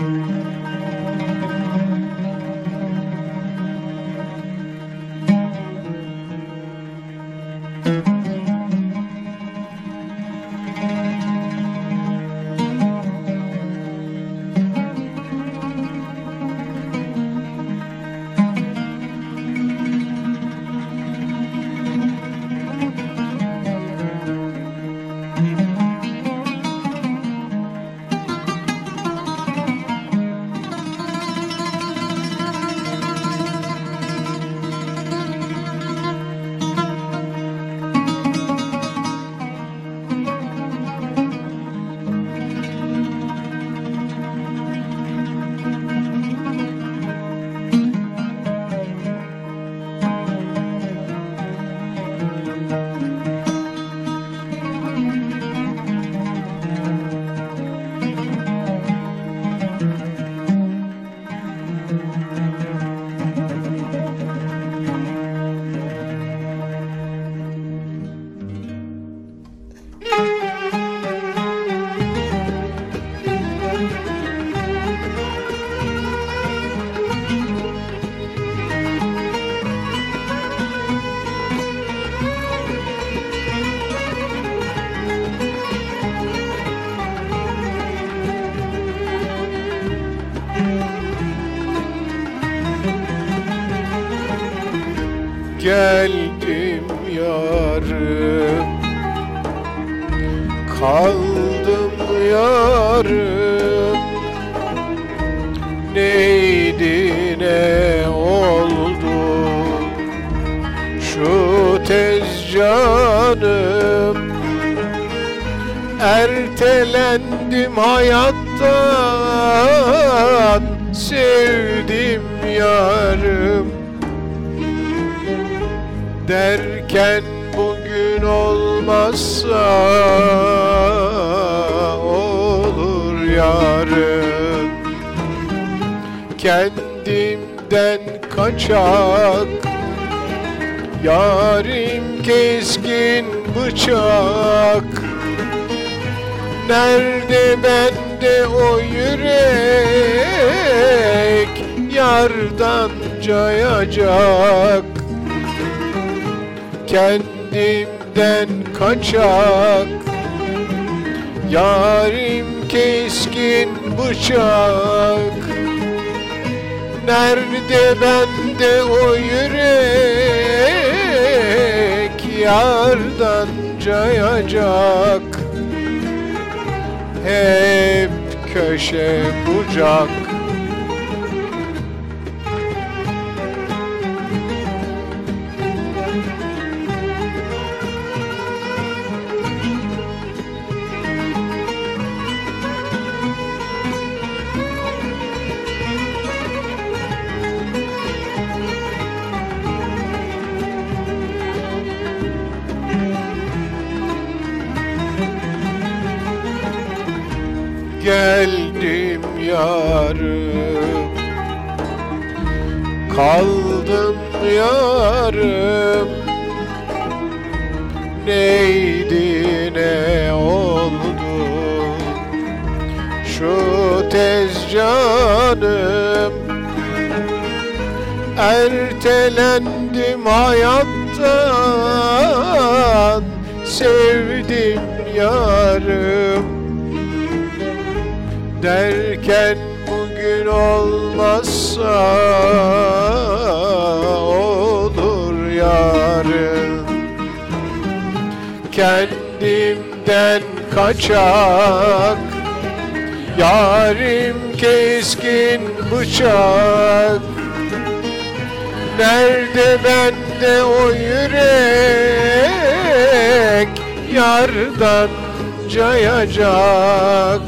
Música geldim yarım Kaldım yarım Neydi ne oldu? Şu tez canım Ertelendim hayattan derken bugün olmazsa olur yarın. Kendimden kaçak yarim keskin bıçak. Nerede bende o yürek yardan cayacak kendimden kaçak. Yarim keskin bıçak. Nerede bende o yürek? Yardan cayacak. Hep köşe bucak geldim yarım Kaldım yarım. Neydi ne oldu? Şu tez canım Ertelendim hayattan. Sevdim yarım derken bugün olmazsa olur yarın. Kendimden kaçak yarim keskin bıçak. Nerede bende o yürek yardan cayacak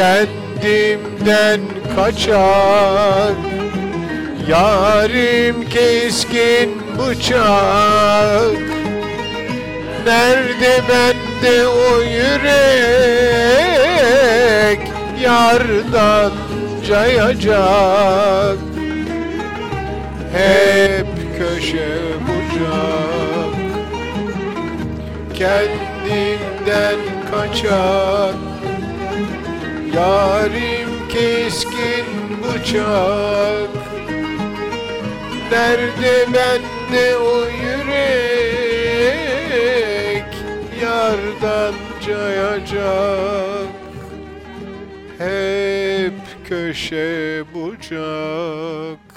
kendimden kaçar. Yarim keskin bıçak. Nerede bende o yürek? Yardan cayacak. Hep köşe bucak. Kendimden kaçar Yarim keskin bıçak. Nerede bende o yürek? Yardan cayacak. Hep köşe bucak